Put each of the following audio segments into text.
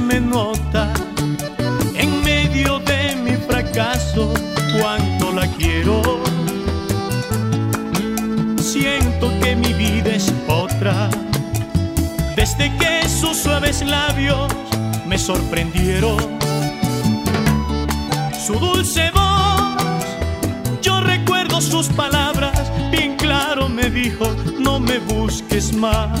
me nota en medio de mi fracaso cuánto la quiero. Siento que mi vida es otra. Desde que sus suaves labios me sorprendieron, su dulce voz, yo recuerdo sus palabras, bien claro me dijo, no me busques más.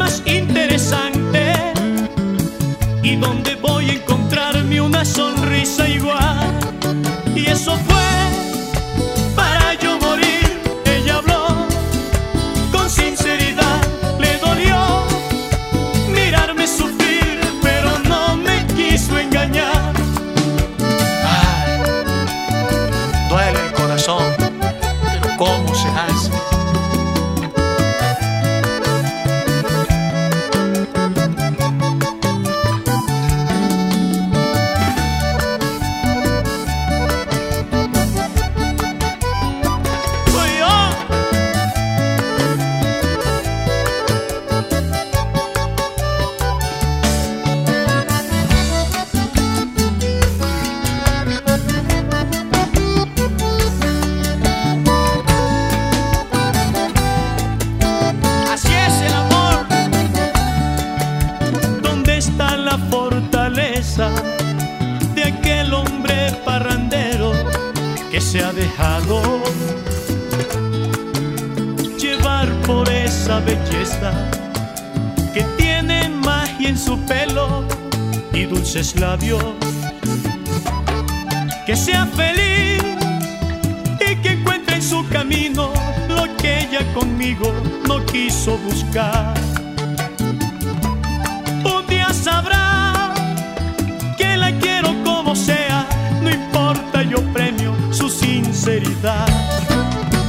más interesante. Se ha dejado llevar por esa belleza que tiene magia en su pelo y dulces labios. Que sea feliz y que encuentre en su camino lo que ella conmigo no quiso buscar.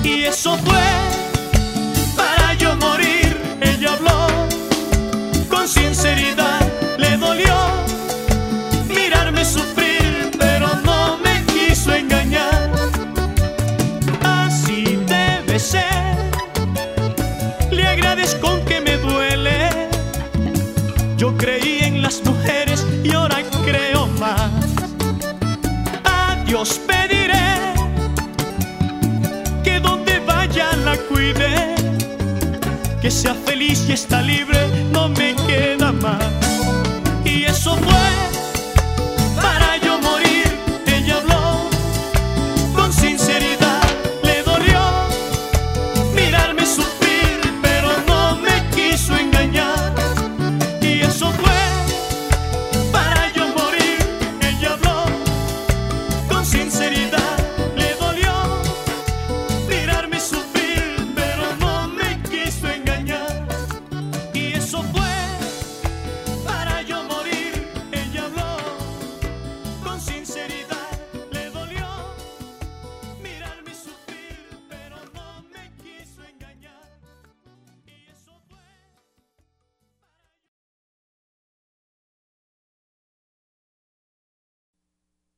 Y eso fue para yo morir. Ella habló con sinceridad, le dolió mirarme sufrir, pero no me quiso engañar. Así debe ser. Le agradezco que me duele. Yo creí en las mujeres y ahora creo más. Adiós pediré que sea feliz y está libre, no me queda más. Y eso fue